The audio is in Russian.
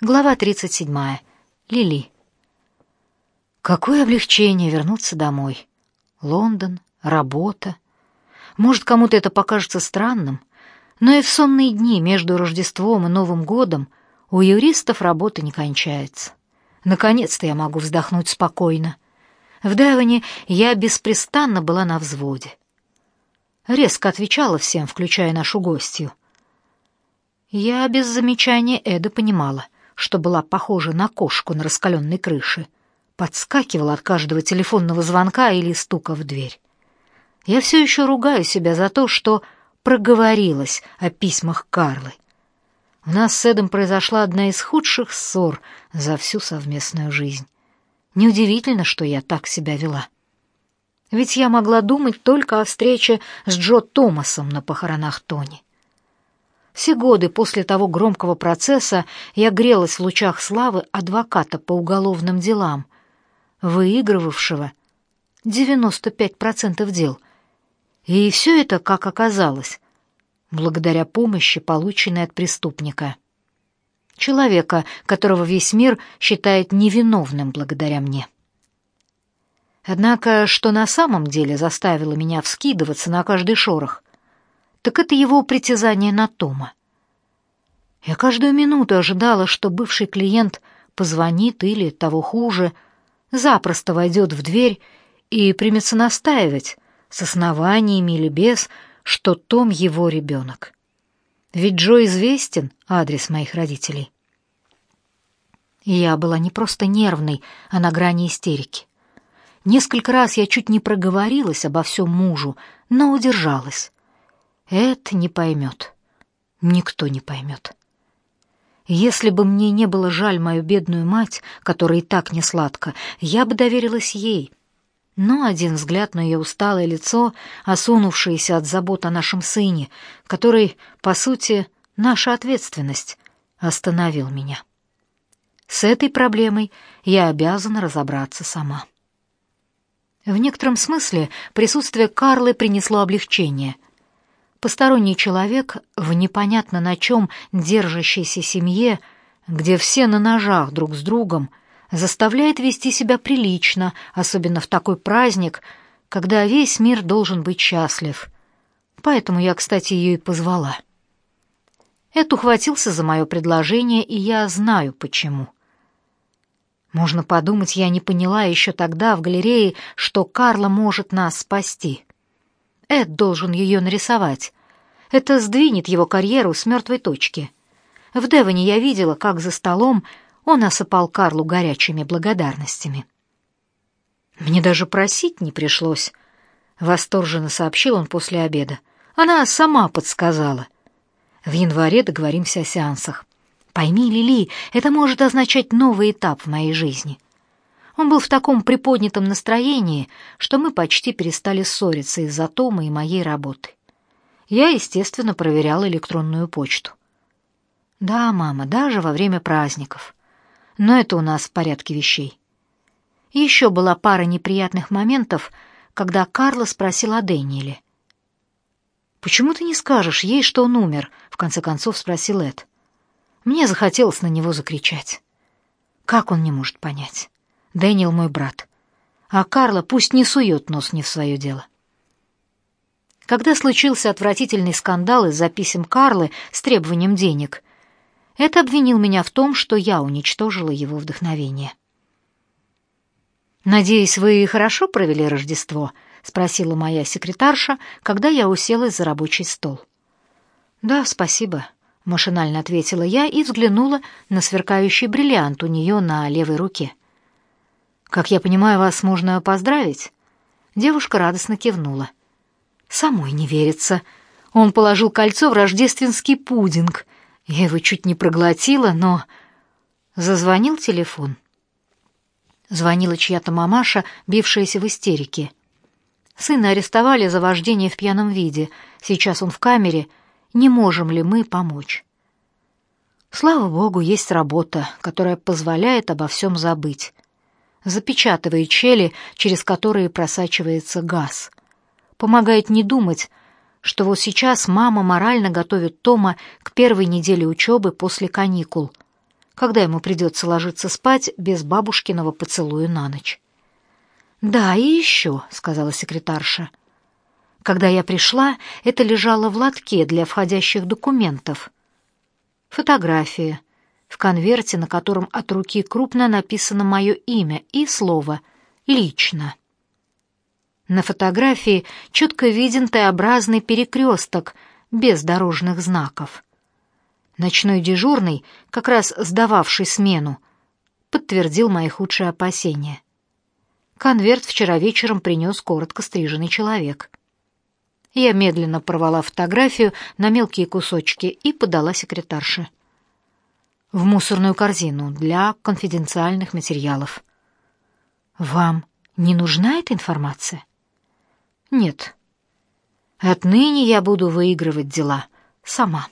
Глава 37. Лили. Какое облегчение вернуться домой. Лондон, работа. Может, кому-то это покажется странным, но и в сонные дни между Рождеством и Новым годом у юристов работа не кончается. Наконец-то я могу вздохнуть спокойно. В Девоне я беспрестанно была на взводе. Резко отвечала всем, включая нашу гостью. Я без замечания Эда понимала — что была похожа на кошку на раскаленной крыше, подскакивала от каждого телефонного звонка или стука в дверь. Я все еще ругаю себя за то, что проговорилась о письмах Карлы. У нас с Эдом произошла одна из худших ссор за всю совместную жизнь. Неудивительно, что я так себя вела. Ведь я могла думать только о встрече с Джо Томасом на похоронах Тони. Все годы после того громкого процесса я грелась в лучах славы адвоката по уголовным делам, выигрывавшего 95% дел. И все это, как оказалось, благодаря помощи, полученной от преступника. Человека, которого весь мир считает невиновным благодаря мне. Однако, что на самом деле заставило меня вскидываться на каждый шорох, так это его притязание на Тома. Я каждую минуту ожидала, что бывший клиент позвонит или, того хуже, запросто войдет в дверь и примется настаивать, с основаниями или без, что Том его ребенок. Ведь Джо известен адрес моих родителей. я была не просто нервной, а на грани истерики. Несколько раз я чуть не проговорилась обо всем мужу, но удержалась. Это не поймет. Никто не поймет. Если бы мне не было жаль мою бедную мать, которая и так не сладко, я бы доверилась ей. Но один взгляд на ее усталое лицо, осунувшееся от забот о нашем сыне, который, по сути, наша ответственность, остановил меня. С этой проблемой я обязана разобраться сама. В некотором смысле присутствие Карлы принесло облегчение — Посторонний человек в непонятно на чем держащейся семье, где все на ножах друг с другом, заставляет вести себя прилично, особенно в такой праздник, когда весь мир должен быть счастлив. Поэтому я, кстати, ее и позвала. Эд ухватился за мое предложение, и я знаю почему. Можно подумать, я не поняла еще тогда в галерее, что Карла может нас спасти. Эд должен ее нарисовать. Это сдвинет его карьеру с мертвой точки. В Девоне я видела, как за столом он осыпал Карлу горячими благодарностями. Мне даже просить не пришлось, восторженно сообщил он после обеда. Она сама подсказала. В январе договоримся о сеансах. Пойми, Лили, это может означать новый этап в моей жизни. Он был в таком приподнятом настроении, что мы почти перестали ссориться из-за Тома и моей работы. Я, естественно, проверяла электронную почту. Да, мама, даже во время праздников. Но это у нас в порядке вещей. Еще была пара неприятных моментов, когда Карла спросила о Дэниеле. «Почему ты не скажешь ей, что он умер?» — в конце концов спросил Эд. Мне захотелось на него закричать. Как он не может понять? Дэниел мой брат. А Карла пусть не сует нос не в свое дело. Когда случился отвратительный скандал из-за писем Карлы с требованием денег, это обвинил меня в том, что я уничтожила его вдохновение. «Надеюсь, вы хорошо провели Рождество?» — спросила моя секретарша, когда я уселась за рабочий стол. «Да, спасибо», — машинально ответила я и взглянула на сверкающий бриллиант у нее на левой руке. Как я понимаю, вас можно поздравить? Девушка радостно кивнула. Самой не верится. Он положил кольцо в рождественский пудинг. Я его чуть не проглотила, но зазвонил телефон. Звонила чья-то мамаша, бившаяся в истерике. Сына арестовали за вождение в пьяном виде. Сейчас он в камере. Не можем ли мы помочь? Слава богу, есть работа, которая позволяет обо всем забыть запечатывает щели, через которые просачивается газ. Помогает не думать, что вот сейчас мама морально готовит Тома к первой неделе учебы после каникул, когда ему придется ложиться спать без бабушкиного поцелуя на ночь. «Да, и еще», — сказала секретарша. Когда я пришла, это лежало в лотке для входящих документов. Фотография в конверте, на котором от руки крупно написано мое имя и слово «Лично». На фотографии четко виден Т-образный перекресток без дорожных знаков. Ночной дежурный, как раз сдававший смену, подтвердил мои худшие опасения. Конверт вчера вечером принес коротко стриженный человек. Я медленно порвала фотографию на мелкие кусочки и подала секретарше. В мусорную корзину для конфиденциальных материалов. Вам не нужна эта информация? Нет. Отныне я буду выигрывать дела сама.